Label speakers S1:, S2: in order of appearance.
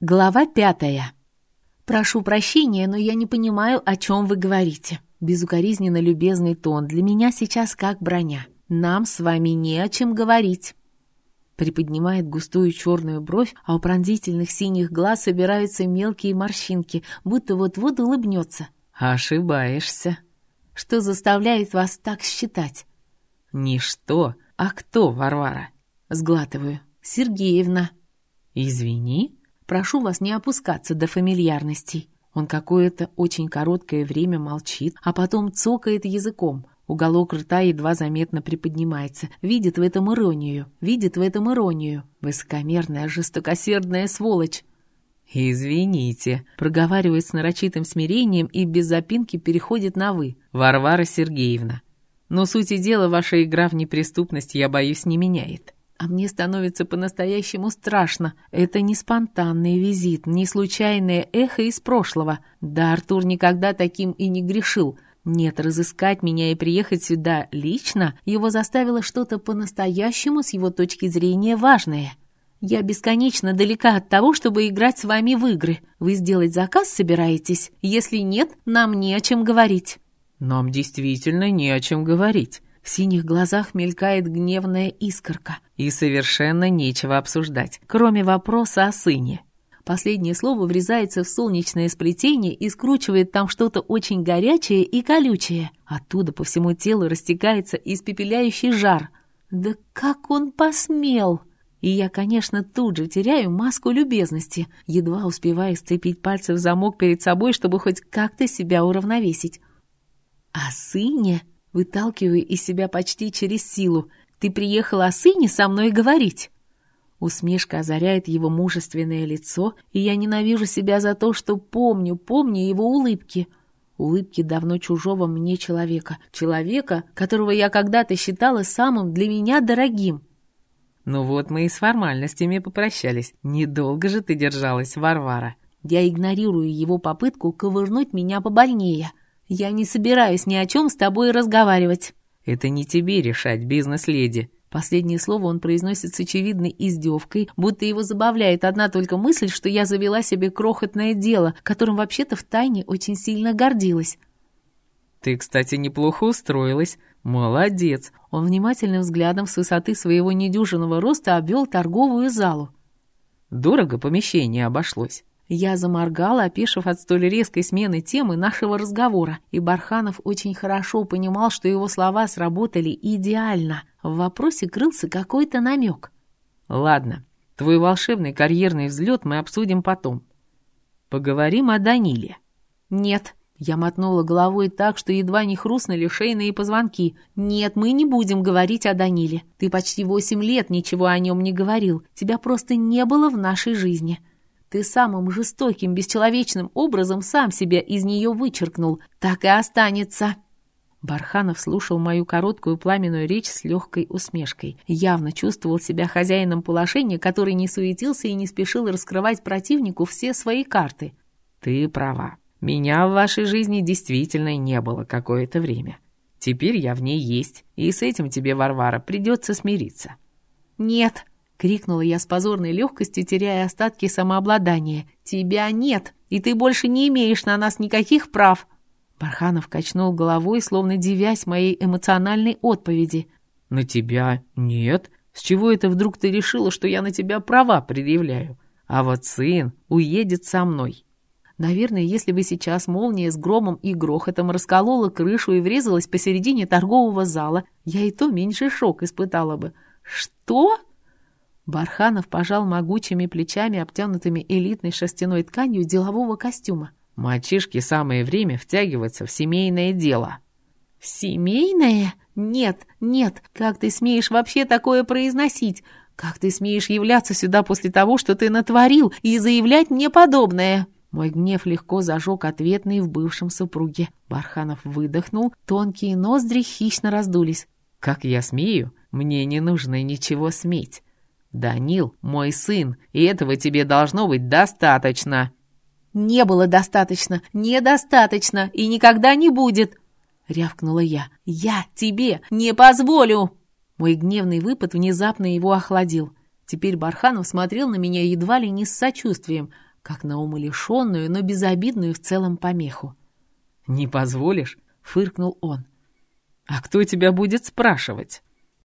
S1: Глава пятая. «Прошу прощения, но я не понимаю, о чем вы говорите». Безукоризненно любезный тон для меня сейчас как броня. Нам с вами не о чем говорить. Приподнимает густую черную бровь, а у пронзительных синих глаз собираются мелкие морщинки, будто вот-вот улыбнется.
S2: Ошибаешься.
S1: Что заставляет вас так считать?
S2: Не что, а кто, Варвара?
S1: Сглатываю. Сергеевна.
S2: Извини,
S1: Прошу вас не опускаться до фамильярностей». Он какое-то очень короткое время молчит, а потом цокает языком. Уголок рта едва заметно приподнимается. Видит в этом иронию. Видит в этом иронию. Высокомерная, жестокосердная сволочь.
S2: «Извините», —
S1: проговаривает с нарочитым смирением и без запинки переходит на «вы».
S2: «Варвара Сергеевна, но сути дела ваша игра в неприступность, я боюсь, не меняет.
S1: А мне становится по-настоящему страшно. Это не спонтанный визит, не случайное эхо из прошлого. Да, Артур никогда таким и не грешил. Нет, разыскать меня и приехать сюда лично его заставило что-то по-настоящему с его точки зрения важное. Я бесконечно далека от того, чтобы играть с вами в игры. Вы сделать заказ собираетесь? Если нет, нам не о чем говорить.
S2: Нам действительно не о чем говорить.
S1: В синих глазах мелькает гневная искорка.
S2: И совершенно нечего обсуждать, кроме вопроса о сыне.
S1: Последнее слово врезается в солнечное сплетение и скручивает там что-то очень горячее и колючее. Оттуда по всему телу растекается испепеляющий жар. Да как он посмел! И я, конечно, тут же теряю маску любезности, едва успевая сцепить пальцы в замок перед собой, чтобы хоть как-то себя уравновесить. О сыне Выталкиваю из себя почти через силу. «Ты приехала о сыне со мной говорить?» Усмешка озаряет его мужественное лицо, и я ненавижу себя за то, что помню, помню его улыбки. Улыбки давно чужого мне человека. Человека, которого я когда-то считала самым для меня дорогим.
S2: «Ну вот мы и с формальностями попрощались. Недолго же ты держалась, Варвара».
S1: Я игнорирую его попытку ковырнуть меня побольнее. «Я не собираюсь ни о чем с тобой разговаривать».
S2: «Это не тебе решать, бизнес-леди».
S1: Последнее слово он произносит с очевидной издевкой, будто его забавляет одна только мысль, что я завела себе крохотное дело, которым вообще-то втайне очень сильно гордилась.
S2: «Ты, кстати, неплохо устроилась. Молодец!»
S1: Он внимательным взглядом с высоты своего недюжинного роста обвел торговую залу.
S2: «Дорого помещение обошлось».
S1: Я заморгала, опешив от столь резкой смены темы нашего разговора, и Барханов очень хорошо понимал, что его слова сработали идеально. В вопросе крылся какой-то намек.
S2: «Ладно, твой волшебный карьерный взлет мы обсудим потом. Поговорим о Даниле».
S1: «Нет», я мотнула головой так, что едва не хрустнули шейные позвонки. «Нет, мы не будем говорить о Даниле. Ты почти восемь лет ничего о нем не говорил. Тебя просто не было в нашей жизни. Ты самым жестоким, бесчеловечным образом сам себя из нее вычеркнул. Так и останется». Барханов слушал мою короткую пламенную речь с легкой усмешкой. Явно чувствовал себя хозяином положения, который не суетился и не спешил раскрывать противнику все свои карты.
S2: «Ты права. Меня в вашей жизни действительно не было какое-то время. Теперь я в ней есть, и с этим тебе, Варвара, придется смириться».
S1: «Нет», Крикнула я с позорной легкостью, теряя остатки самообладания. «Тебя нет, и ты больше не имеешь на нас никаких прав!» Барханов качнул головой, словно дивясь моей эмоциональной отповеди.
S2: «На тебя нет? С чего это вдруг ты решила, что я на тебя права предъявляю? А вот сын уедет со мной!»
S1: Наверное, если бы сейчас молния с громом и грохотом расколола крышу и врезалась посередине торгового зала, я и то меньше шок испытала бы. «Что?» Барханов пожал могучими плечами, обтянутыми элитной шерстяной тканью делового костюма.
S2: «Мальчишке самое время втягиваться в семейное дело».
S1: «В семейное? Нет, нет, как ты смеешь вообще такое произносить? Как ты смеешь являться сюда после того, что ты натворил, и заявлять мне подобное?» Мой гнев легко зажег ответный в бывшем супруге. Барханов выдохнул, тонкие ноздри хищно раздулись.
S2: «Как я смею? Мне не нужно ничего сметь. «Данил, мой сын, и этого тебе должно быть достаточно».
S1: «Не было достаточно, недостаточно и никогда не будет!» — рявкнула я. «Я тебе не позволю!» Мой гневный выпад внезапно его охладил. Теперь Барханов смотрел на меня едва ли не с сочувствием, как на умалишенную, но безобидную в целом помеху.
S2: «Не позволишь?» — фыркнул он. «А кто тебя будет спрашивать?»